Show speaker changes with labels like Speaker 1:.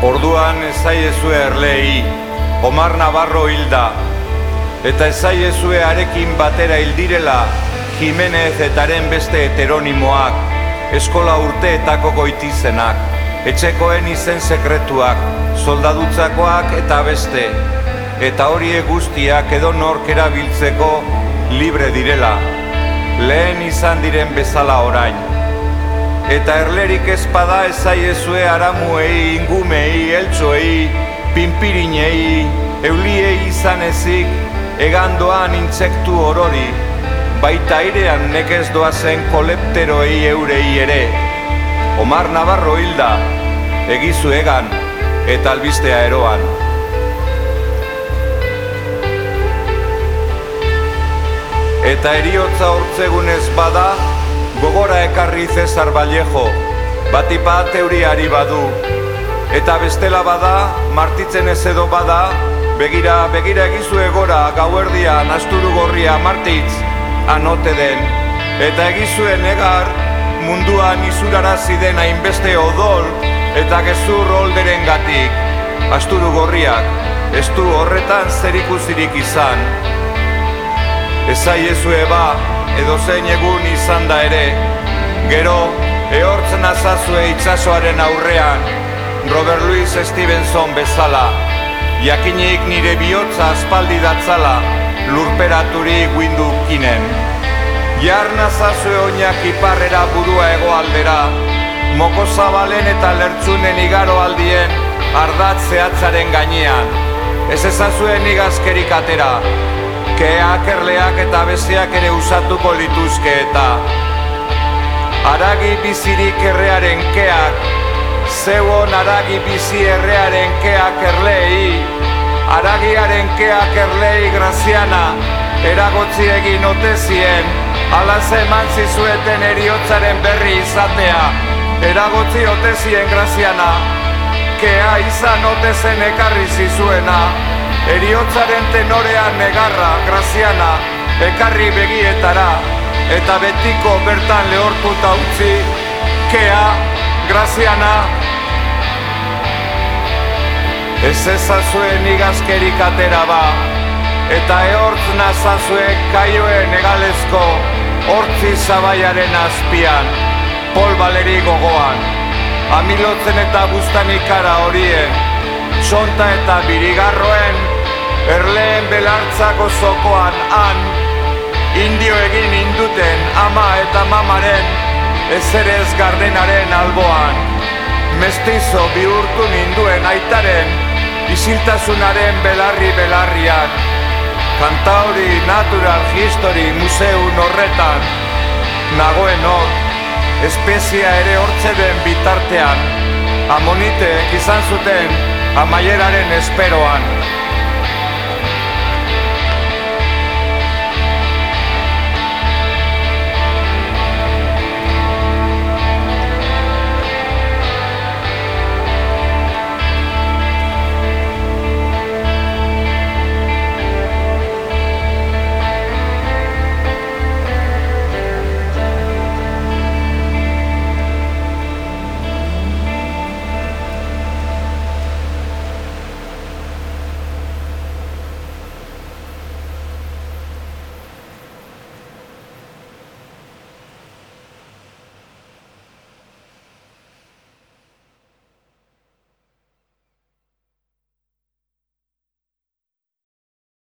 Speaker 1: Orduan ezaiezue erlei, Omar Navarro hilda, eta ezaiezue arekin batera hildirela, Jimenez etaren beste heteronimoak, eskola urteetako goitizenak, etxekoen izen sekretuak, soldadutzakoak eta beste, eta horie guztiak edo nork erabiltzeko libre direla, lehen izan diren bezala orain. Eta erlerik ezpada ezaiezue aramuei, ingumei, eltsoei, pinpirinei, euliei izan ezik, egandoan intsektu orori, baita airean nekez doazen kolepteroei eurei ere. Omar Navarro hilda, egizu egan, eta albistea eroan. Eta eriotza hortzegunez bada, gogora ekarri Cesar Vallejo, batipa teuriari badu, eta bestela bada, martitzen ez edo bada, begira, begira egizu egora, gauerdia, nasturu gorria, martitz, anote den, eta egizuen egar, munduan izurara ziden hainbeste odol, eta gezur holderen gatik, asturu gorriak, ez du horretan zerikusirik izan. Ezaiezue ba, edo zein egun izan da ere, gero, ehortzen azazue itxasoaren aurrean, Robert Louis Stevenson bezala, jakinik nire bihotza aspaldi datzala, lurperaturi guindu kinen. Jarna zazue oinak iparrera burua egoaldera, moko zabalen eta lertzunen igaro aldien, ardat zehatzaren gainean. Ez ezazuen igazkerik atera, keak, erleak eta bezeak ere usatuko lituzke eta Aragi bizirik errearen keak, zeuon aragi bizi errearen keak erlei, aragiaren keak erlei graziana, eragotzi egin otezien, alaz eman zizueten eriotzaren berri izatea, eragotzi otezien graziana, kea izan otezen ekarri zizuena, eriotzaren tenorean negarra, graziana, ekarri begietara, eta betiko bertan lehortuta utzi, kea, graziana, ez ezazuen igazkerik atera ba, eta ehortz nazazue kaioen egalezko, hortzi zabaiaren azpian, pol baleri gogoan, amilotzen eta bustanikara horien, txonta eta birigarroen, erleen belartzako zokoan han, indio egin induten ama eta mamaren, ezerez gardenaren alboan, mestizo bihurtu ninduen aitaren, isiltasunaren belarri belarriak, kantauri natural history museun horretan, nagoen hor, espezia ere hortze den bitartean, amoniteek izan zuten amaieraren esperoan.